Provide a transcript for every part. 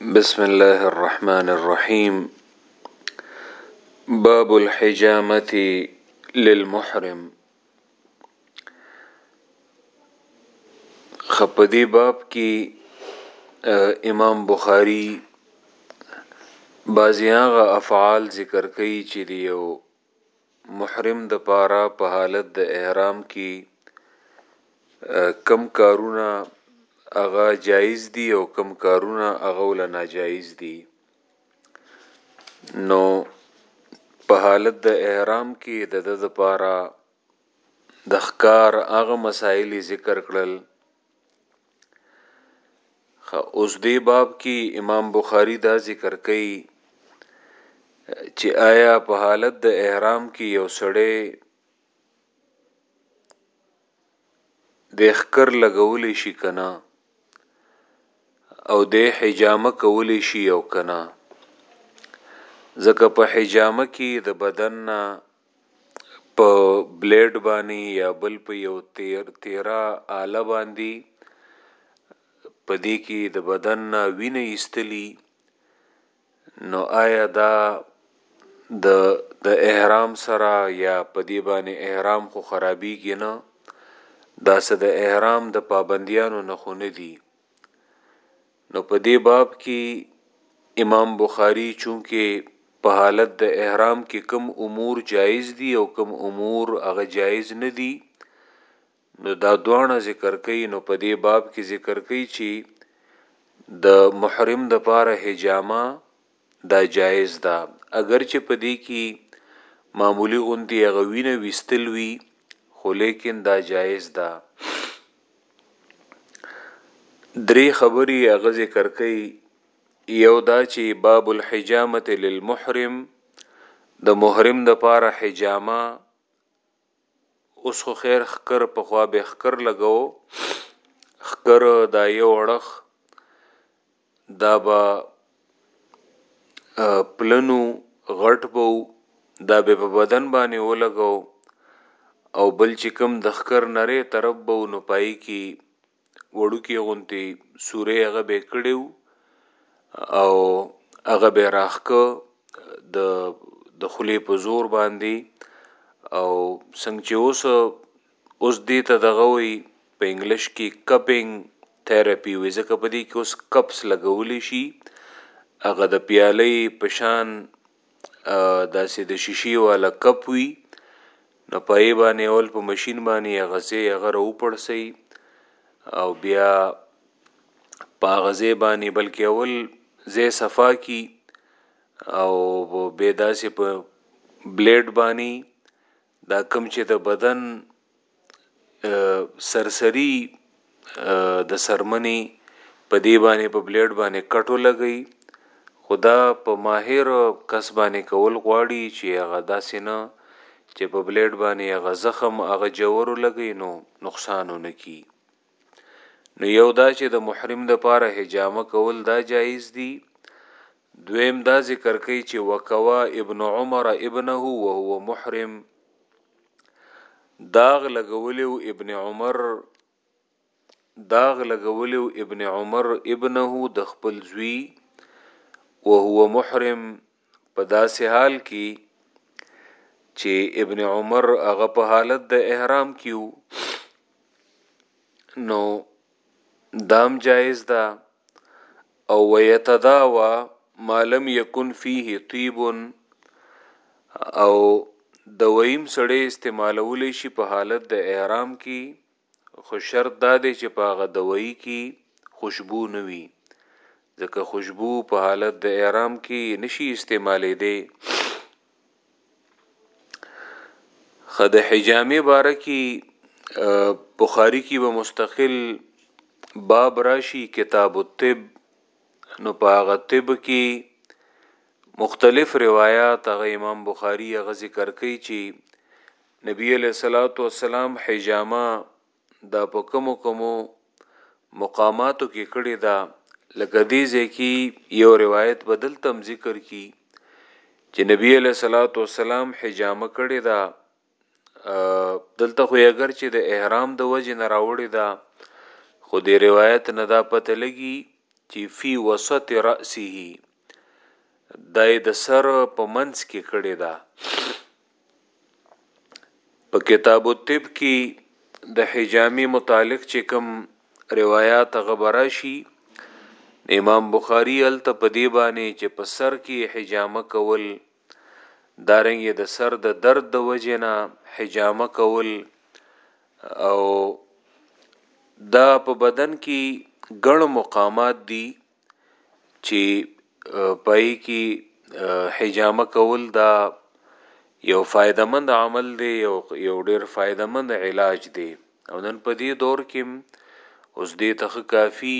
بسم الله الرحمن الرحيم باب الحجامة للمحرم خپدی باب کی امام بخاری بعضی هغه افعال ذکر کوي چې دیو محرم دپاره په حالت د احرام کی کوم کارونه هغه جایز دی او کوم کارونه هغه ول ناجایز دی نو په حالت د احرام کی د د دپاره د ښکار هغه مسائل ذکر کړل خه اوس دی باب کې امام بخاری دا ذکر کوي چې آیا په حالت د احرام کې یو سړی د خکر لګولې شي کنه او د حجامه کولې شي او کنه ځکه په حجامه کې د بدن نه په بلیډ باندې یا بل په یو تیر تیرا آله باندې په دې کې د بدن نه وینه ایستلی نو آیا دا د د احرام سره یا په دې باندې احرام خو خرابېږي نه دا څه د احرام د پابندیانو نه خو نه دي نو په دې باب کې امام بخاری چونکه په حالت د احرام کې کم امور جایز دي او کم امور هغه جایز نه دي نو دا دوانه ذکر کوي نو په دې باب کې ذکر کوي چې د محرم د پاره حجامه دا جائز ده اګر چې په دې کې معمولي غوندې هغه وینه ویستل وي خو لیکن دا جائز ده درې خبرې هغه ذکر کوي یو دا چې باب الحجامه للمحرم د محرم د پاره حجامه اوس خو خیر ښکر پخوا به ښکر لګو ښکر دا یو اړخ دا به پلنو غټ بو دا به په بدن باندې ولګو او بل چې کم د ښکر نری طرف بو نو پای کې وړوکی غونتی سوری هغه به کړی وو او هغه به راخکه د د خلی په زور باندې او څنګه چې اوس اوس دې ته دغه وي په انګلیش کې کپینګ تھراپي وي ځکه په دې کې اوس کپس لګول شي هغه د پیالې پشان داسې د شیشي والا کپ وي نو په یې باندې اول په ماشين باندې هغه سي هغه راوپړسي او بیا په غزه باندې بلکې اول زې صفا کی او به داسې په بلیډ باندې دا کم چې د بدن سرسری د سرمنی په دی باندې په بلیډ باندې کټو لګی خدا په ماهر کس باندې کول غواړي چې هغه داسې نه چې په بلیډ باندې هغه زخم هغه جوور لګی نو نقصانونه کی نو یو دا چې د محرم د پاره حجامه کول دا جایز دی دویم دا ذکر کوي چې وکوا ابن عمر ابنه وهو محرم داغ لګولیو ابن عمر داغ لګولیو ابن عمر ابنه د خپل زوی وهو محرم په داسې حال کې چې ابن عمر هغه په حالت د احرام کیو نو دام جائز ده او ويتداوى ما لم يكن فيه طيب او دويم سړی استعمالولی شي په حالت د احرام کی خو شرط دا دی چې په هغه دوی کی خوشبو نه وي ځکه خوشبو په حالت د احرام کی نشي استعمالې دی خد حجامه باره کی بخاری کی به مستقل باب راشي کتاب الطب نو په هغه طب کې مختلف روایت هغه امام بخاری هغه ذکر کوي چې نبی علیہ الصلوۃ والسلام حجامه دا په کومو کومو مقاماتو کې کړی دا لکه دې ځای کې یو روایت بدل تم ذکر کی چې نبی علیہ الصلوۃ والسلام حجامه کړی دا دلته خو اگر چې د احرام د وجه نه راوړی دا خو دې روایت نه دا پته لګي چې فی وسط راسه دای د سر په منځ کې کړی دا په کتاب الطب کې د حجامي متعلق چې کوم روایت غبره شي امام بخاری ال ته په دی باندې چې په سر کې حجامه کول دارنګ د سر د درد د وجنه حجامه کول او دا په بدن کې ګڼ مقامات دي چی پای کی حجامه کول دا یو فایده مند عمل دی یو ډیر فایده مند علاج دی او نن په دی دور کی اوس دی ته ښه کافی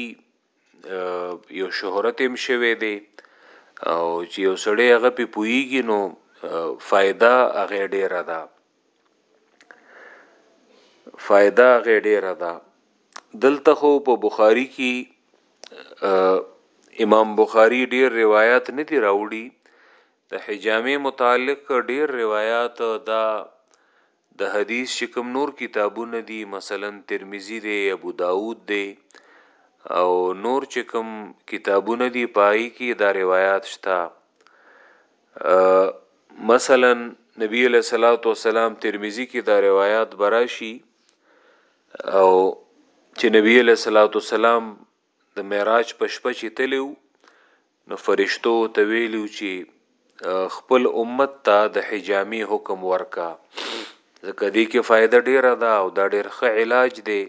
یو شهرت هم شوی دی او چی یو سړی هغه پی پوهیږی نو فایده هغی ډیره ده. فائده غې ډیره ده دلته خو په بخاری کې امام بخاری ډیر روایت نه دی راوړي د حجامه متعلق ډیر روایت دا د حدیث شکم نور کتابونه دي مثلا ترمذی دی ابو داود دی او نور چې کوم کتابونه دي پای کې دا روایت شته مثلا نبی علیہ الصلوۃ والسلام ترمذی کې دا روایت براشي او چې نبی علیہ الصلوۃ والسلام د معراج په شپه چې تلو نو فرشتو ته ویلو چې خپل امت ته د حجامي حکم ورکا ځکه دې کې فائدہ ډیره ده او دا ډیر ښه علاج دی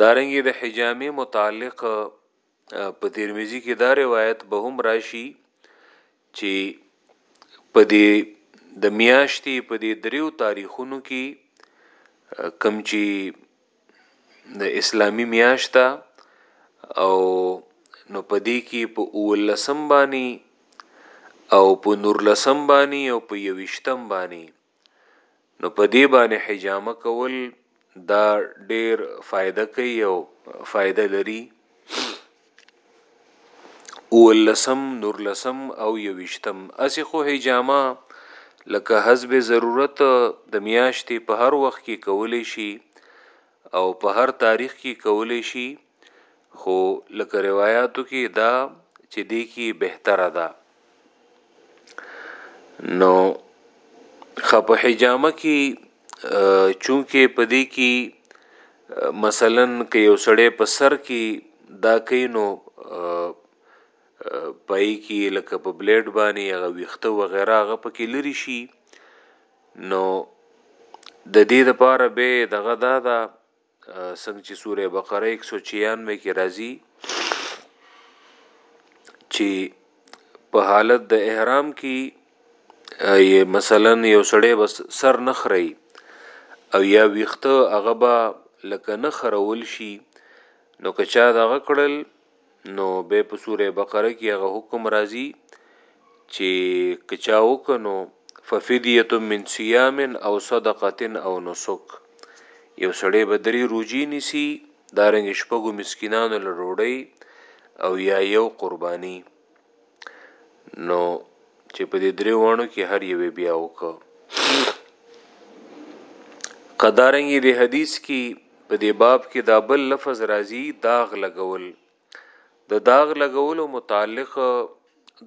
دارنګي د حجامي متعلق په ترمذی کې دا روایت به هم راشي چې په دې د میاشتي په دې دریو تاریخونو کې کم چې د اسلامی میاشتا او نو په دې کې په اولسم باندې او په نورلسم باندې او په یوشتم باندې نو په دې باندې حجامه کول دا ډیر فائدہ کوي او فائدہ لري ولسم نورلسم او یوشتم اسی خو حجامه لکه حسب ضرورت د میاشتې په هر وخت کې کولی شي او په هر تاریخ کې کولی شي خو لکه روایاتو کې دا چې دی کې بهتره ده نو خپ حجامه کې چونکه پدې کې مثلا کې یو سړی په سر کې دا کینو پای کې لکه په بلیډ باندې هغه ویخته و غیره هغه پکې لري شي نو د دې لپاره به دغه دا دا څنګه چې سوره بقره 196 کې راځي چې په حالت د احرام کې یې مثلا یو سړی بس سر نخري او یا ویخته هغه به لکه نخرول شي نو که چا دغه کړل نو بیا په سوره بقره کې هغه حکم راځي چې کچا وکنو ففدیه من صيام او صدقه او نسک یو سړی بدري روجي نسی دارنګ شپږو مسکینانو لړوړی او یا یو قربانی نو چې په دې درې وانو کې هر یو بیا وکړه قدارنګي د حدیث کې په دې باب کې دا بل لفظ راځي داغ لګول د داغ لګولو متعلق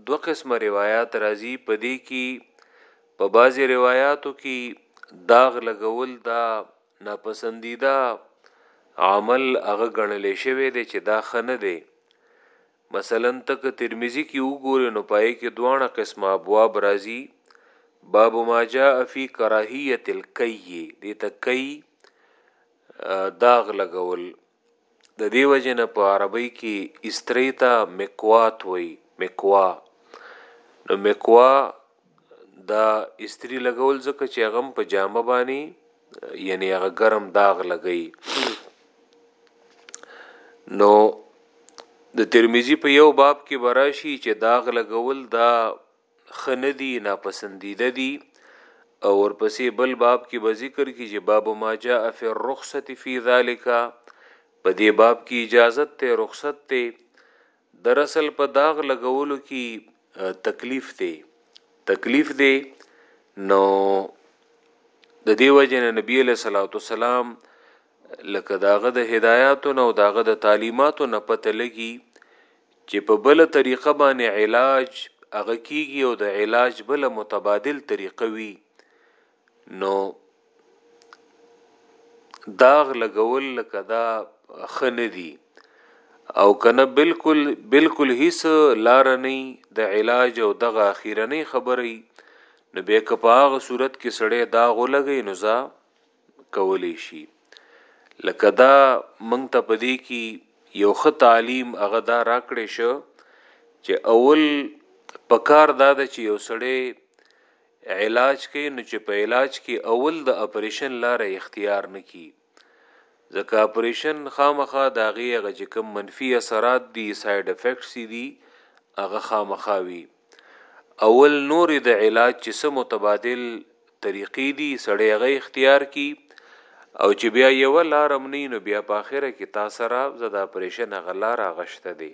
دو قسمه روایت راځي په دې کې په بعضي روایتو کې داغ لګول دا ناپسندیده عمل هغه ګڼل شوی دی چې دا خنه دی مثلاً ته که ترمذي کې وګورې نو پای کې دواړه قسمه ابواب راځي باب ما جاء فی کراهیت الکی دې ته کی داغ لګول د دې وجه نه په عربی کې استری ته مکوات وای مکوا نو مکوا دا استری لګول ځکه چې هغه په جامه باندې یعنی هغه ګرم داغ لګی نو د ترمذی په یو باب کې براشي چې داغ لګول دا خندي ناپسندیده دي او ورپسې بل باب کې به ذکر کې چې باب ما جاء فی الرخصه فی ذالک په دې باب کې اجازت ته رخصت ته در اصل په داغ لګولو کی تکلیف دی تکلیف دی نو ددی وجه نه نبی علیه الصلاة والسلام لکه داغه د هدایاتو نه او داغه د تعلیماتو نه پته لګی چې په بل طریقه باندې علاج هغه کیږي او د علاج بل متبادل طریقه وی نو داغ لګول لکه دا ښه نه دي او کنه بالکل بالکل هیڅ لار نه د علاج او دغه اخیرنۍ خبرې نو به که په هغه صورت کې سړی داغ ولګي نو ځا کولی شي لکه دا مونږ ته پدې کې یو ښه تعلیم هغه دا راکړې شو چې اول پکار دا د چې یو سړی علاج کوي نو چې په علاج کې اول د اپرېشن لاره اختيار نه کړي ځکه اپرېشن خامخا د هغې هغه چې کوم منفي اثرات دي، سايډ افيکټس، يې دي هغه خامخا وي اول نورې د علاج چې څه متبادل طريقې دي سړی هغه اختيار کړي او چې بيا يوه لار هم نه وي نو بيا په اخره کې تاسره زه د اپرېشن هغه لار هغه شته دی.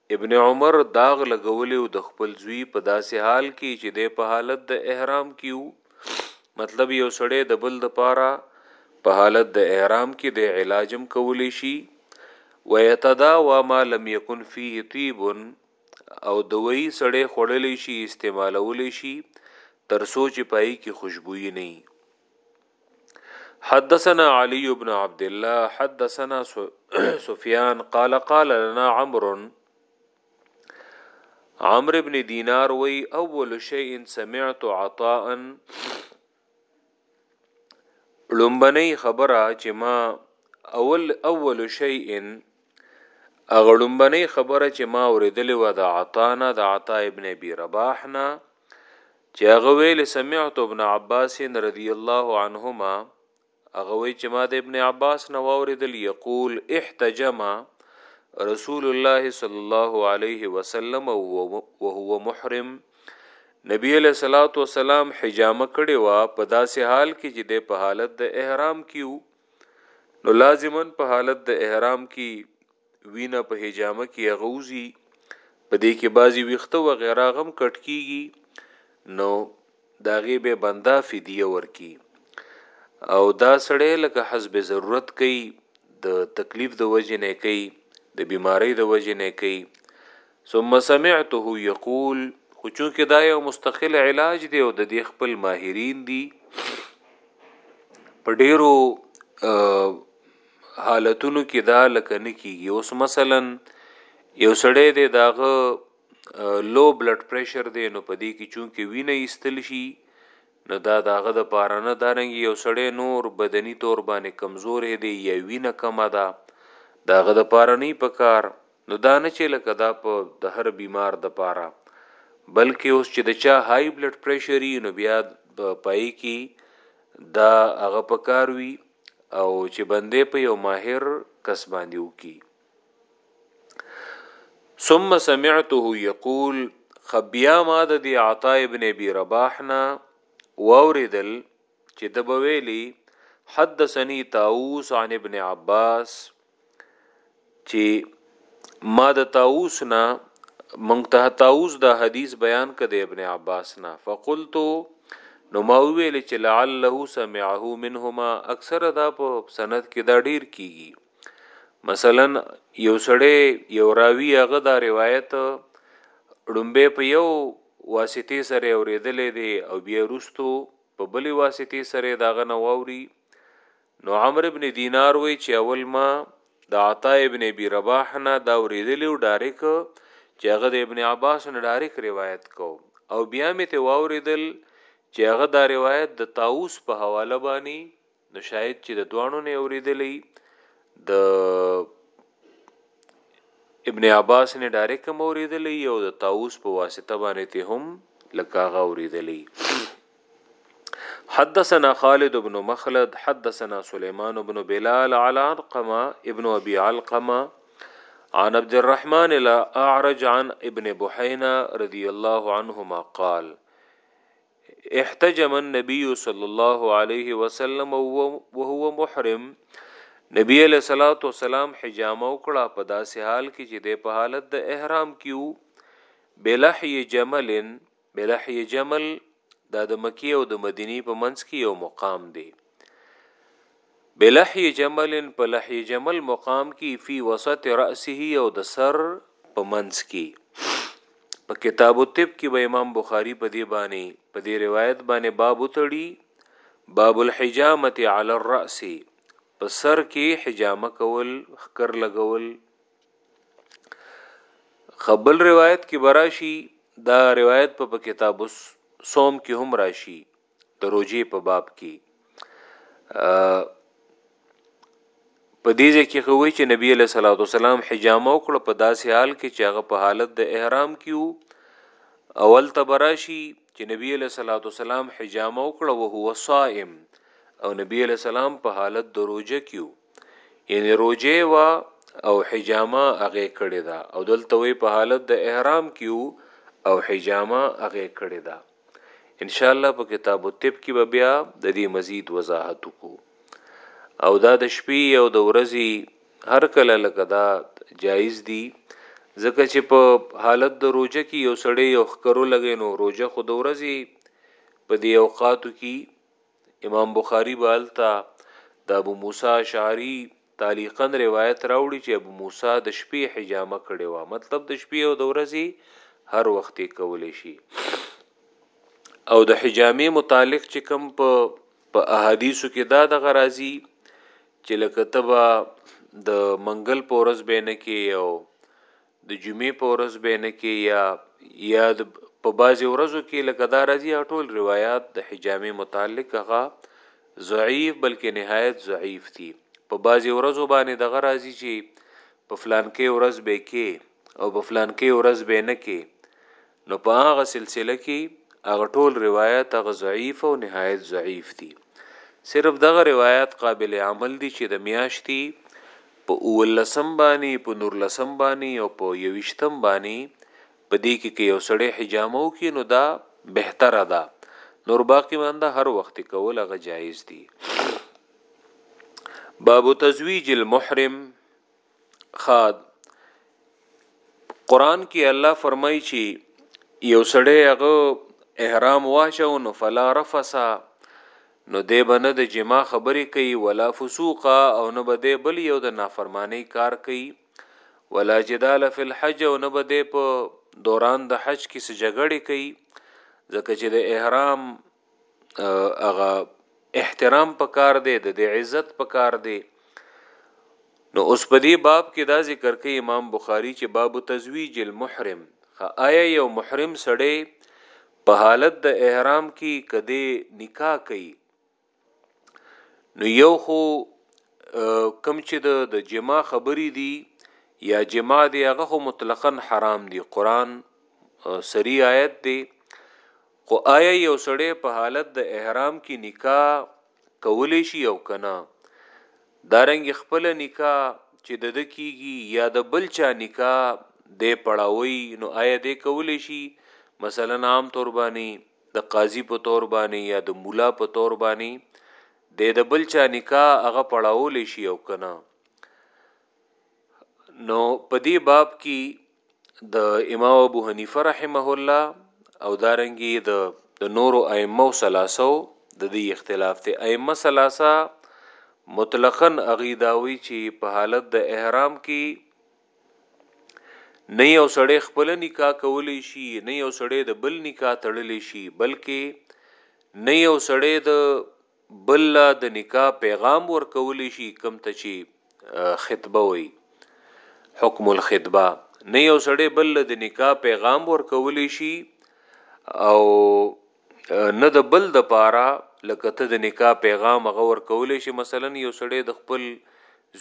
ابن عمر داغ لګولی و د خپل ځوی په داسې حال کې چې دی په حالت د احرام کې وو مطلب یو سړی د بل د پاره په حالت د احرام کې د علاجم کولی شي ويتداوا ما لم يكن فيه طيب او دوی سړی خړلې شي استعمالولې شي تر سوچ پای کې خوشبوئی نه حدثنا علي بن عبد الله حدثنا سفيان قال قال لنا عمرو عمرو بن دينار وي اول شيء سمعت عطاء لمبني خبره چې ما اول اول شيء هغه ړومبنۍ خبره چې ما اوریدلې و د عطا نه د عطا ابن ابي رباح نه چې هغه ویل سمعت ابن عباس رضی الله عنهما هغه وی چې ما د ابن عباس نه اوریدل یقول احتجم رسول الله صلی الله علیه وسلم وهو محرم نبی علیہ الصلوۃ والسلام حجامه کړي وا په داسې حال کې چې د په حالت د احرام کیو نو لازما په حالت د احرام کی وینه په حجامه کی غوزی په دې کې بازي ویخته و غیره غم کټ کیږي نو داغه به بندا فدیه ورکی او دا سړی لکه حسب ضرورت کوي د تکلیف د وجې نه کوي د بیماری د وجې نه کوي ثم سمعته يقول خو چونکه دا یو مستقل علاج دی او د دې خپل ماهرین دي په ډیرو حالتونو کې دا لکه نه کیږي اوس مثلا یو سړی دی داغه لو بلډ پریشر دی نو پدې کې چونکه وینه ایستل شي نو دا داغه د پاره نه دارنګ یو سړی نور بدني تور باندې کمزورې دی یا وینه کمه ده داغه د پاره نه پکار نو دا نه چې لکه دا په د هر بیمار د پاره بلکې اوس چې د چا های بلډ پریشر یې نو بیا پای کې دا هغه پکار وي او چې بندې په یو ماهر کس باندې وکي ثم سمعته یقول خبیا ما د دی عطا ابن ابي رباح نا واوریدل چې د بویلی حدثني طاووس عن ابن عباس چې ما د طاووس نه مونږ ته طاووس دا حدیث بیان کده ابن عباس نه فقلت نو ما ویل چې لعله سمعه منهما اکثر دا په سند کې دا ډیر کیږي مثلا یو سړی یو راوی هغه دا روایت ړومبه په یو واسطه سره اوریدلې دی او بیا رستو په بلی واسطه سره داغه نو ووري نو عمرو بن دینار وایي چې اول ما د عطاء ابن ابي رباح نه دا اوریدلی و ډاریک چې هغه د ابن عباس نه ډاریک روایت کو او بیا مې ته واوریدل چې هغه دا روایت د طاووس په حواله بانی نو شاید چې د دوانو نه اوریدلی د ابن عباس نه ډاریک موریدلی او د طاووس په واسطه باندې ته هم لکه هغه اوریدلی حدثنا خالد بن مخلد حدثنا سليمان بن بلال على علقمة ابن أبي علقمة عن عبد الرحمن لا أعرج عن ابن بحينا رضي الله عنهما قال احتجم النبي صلى الله عليه وسلم وهو محرم نبی علیہ الصلوۃ والسلام حجامه وکړه په داسې حال کې چې د په حالت د احرام کیو بلحی جملن بلحی جمل دا د مکی او د مدینی په منځ کې یو مقام دی بلحی جمل په لحی جمل مقام کې فی وسط رأسه او د سر په منځ کې په کتاب الطب کې به امام بخاری په دی باندې په دی روایت باندې باب وتړي باب الحجامه علی الراس په سر کې حجامه کول خکر لګول خبل روایت کې براشي دا روایت په کتاب صوم کې هم راشي د روزي په باب کې په دې ځکه خوي چې نبی له صلوات والسلام حجامه وکړه په داسې حال کې چې هغه په حالت د احرام کې اول تبراشي چې نبی له صلوات والسلام حجامه وکړه او هو صائم او نبی له سلام په حالت د روزه کې یعنی روجه وا او حجامه هغه کړی دا او دلته وی په حالت د احرام کیو او حجامه هغه کړی دا ان شاء الله په کتاب الطب کې به بیا د دې مزید وضاحت کو او دا د شپې او د ورځې هر کله لکه دا جایز دی ځکه چې په حالت د روزه کې یو سړی یو خکرو لګی نو روزه خو د ورځې په دې اوقاتو کې امام بخاری به هلته د ابو موسی اشعری تعلیقا روایت راوړي چې ابو موسی د شپې حجامه کړې وه مطلب د شپې او د ورځې هر وخت یې کولی شي او د حجامې متعلق چې کم په په احادیثو کې دا د غرازي چې لکه تبا د منګل پورز بینه کې او د جمعې په ورځ به نه کې یا یا په بعضې ورځو کې لکه دا راځي ټول روایات د حجامې متعلق هغه ضعیف بلکې نهایت ضعیف دي په بعضې ورځو باندې دغه راځي چې په فلانکې ورځ به کې او په فلانکې ورځ به نه کې نو په هغه سلسله کی هغه ټول روایت هغه ضعیف او نهایت ضعیف دي صرف دغه روایت قابل عمل دي چې د میاشتي په اولسم باندې په نورلسم باندې او په یوشتم باندې په دې کې کې یو سړی حجامو کې نو دا بهتره ده نور باقی مانده هر وخت کول هغه جایز دي باب تزویج المحرم خاد قران کې الله فرمایي چې یو سړی هغه احرام واچو نو فلا رفسا نو دی بنه د جما خبرې کوي ولا فسوق او نه بده بل یو د نافرمانی کار کوي ولا جدال فی الحج او نه بده په دوران د حج کې سجګړې کوي ځکه چې د احرام هغه احترام پکار دی د دې عزت پکار دی نو اوس په دې باب کې دا ذکر کوي امام بخاری چې باب تزویج المحرم آیا یو محرم سړی په حالت د احرام کې کده نکاح کوي نو یو خو کم چې د جما خبرې دي یا جما دی هغه خو مطلقاً حرام دی قران سری آیت دی خو آیا یو سړی په حالت د احرام کی نکاح کولی شی او که نه؟ دارنګه خپله نکاح چی د ده کیږی یا د بل چا نکاح دی پړاوی نو آیا دی کولی شی مثلا عام طور باندی د قاضی په طور باندی یا د ملا په طور باندی دی د بل چا نکاح هغه پړاولی شی او که نه؟ نو په دی باب کی د امام ابو حنیفه رحمه الله او دارنګي د د نورو ائمه او ثلاثه د دې اختلاف ته ائمه ثلاثه مطلقاً اغي داوي چې په حالت د احرام کې نه یو سړی خپل نکاح کولی شي نه یو سړی د بل نکاح تړلی شي بلکې نه یو سړی د بل لا د نکاح پیغام ورکولی شي کم ته چی خطبه وي حکم الخطبه نه یو سړی بل د نکاح پیغام ورکولی شي او نه د بل د پاره لکه ته د نکاح پیغام هغه ورکولی شي مثلا یو سړی د خپل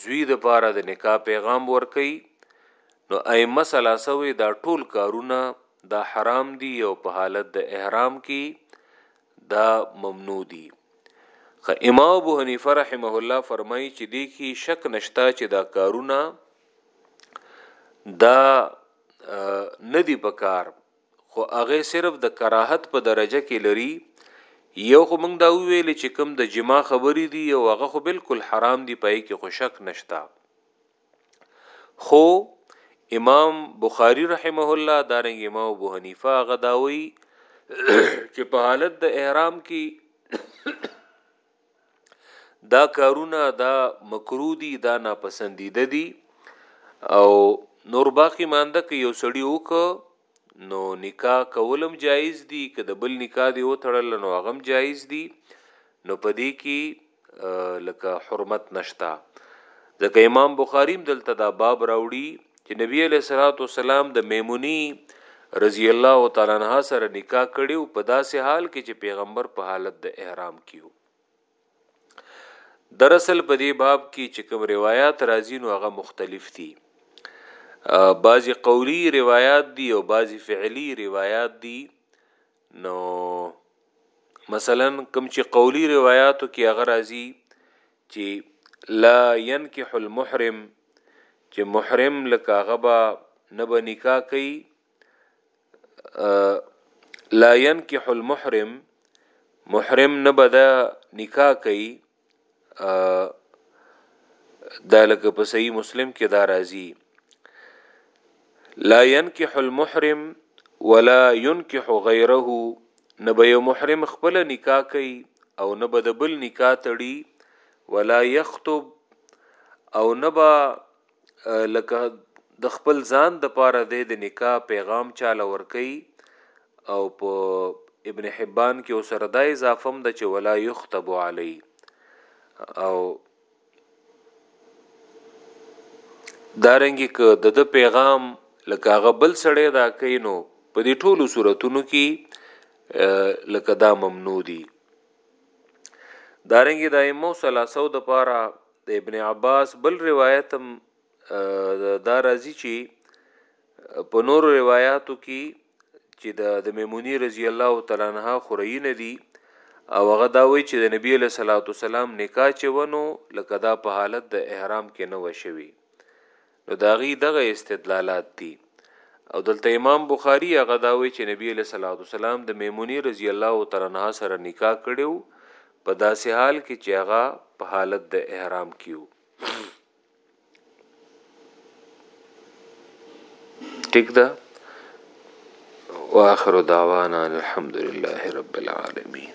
زوی د پاره د نکاح پیغام ورکي نو ائمه ثلاثه وی دا ټول کارونه دا حرام دي او په حالت د احرام کې دا ممنوع دي خه امام ابو حنیفه رحمه الله فرمایي چې دې کې شک نشتا چې دا کارونه دا ندی پکار خو هغه صرف د کراهت په درجه کې لري یو خو موږ دا ویل چې کم د جما خبرې دي او هغه خو بالکل حرام دي پای کې خو شک نشتا خو امام بخاری رحمه الله دارنګ امام ابو حنیفه هغه داوی چې په حالت د احرام کې دا کارونه دا مکرو دي دا ناپسندیده دي او نور باقی مانده کې یو سړی وک نو نکاح کول هم جایز دي که د بل نکاح دی وتړل نو هغه هم جایز دي نو په دې کې لکه حرمت نشتا ځکه امام بخاری دلته دا باب راوړي چې نبی علیہ الصلوۃ والسلام د میمونی رضی الله تعالی عنها سره نکاح کړیو په داسې حال کې چې پیغمبر په حالت د احرام کیو دراصل په دې باب کې چې کوم روایت راځي نو هغه مختلف دي بعضی قولی روایت دي او بعضی فعلی روایت دي نو مثلا کوم چې قولی روایتو کې هغه راځي چې لا ينكح المحرم چې محرم لکه غبا نه بنکا کوي لا ينكح المحرم محرم نه بدا نکاح کوي دا لکه په صحیح مسلم کې دا راځي لا ينكح المحرم ولا ينكح غيره نه به یو محرم خپل نکاح کوي او نه به د بل نکاح تړي ولا يخطب او نه به لکه د خپل ځان د پاره دی د نکاح پیغام چاله ورکي او په ابن حبان کې اوسره دا اضافه هم د چې ولا یختب علی او دارنګي که د د پیغام لکه هغه بل سړی دا کینو په دې ټولو صورتونو کې لکه دا ممنوع دي دارنګي د ائمه ثلاثه د پاره د ابن عباس بل روایت هم دا راځي چې په نورو روایتو کې چې د د میمونی رضی الله تعالی عنها خورین دي او هغه دا وی چې د نبی له صلوات والسلام نکاح چونو لکه دا په حالت د احرام کې نه وشوي نو دهغوی دغه استدلالات دي او دلته امام بخاري هغه دا وایي چې نبي علیه الصلوة والسلام د میمونې رضی الله تعالی عنها سره نکاح کړی وو په داسې حال کې چې هغه په حالت د احرام کې وو ټیک ده واخر دعوانا الحمدلله رب العالمین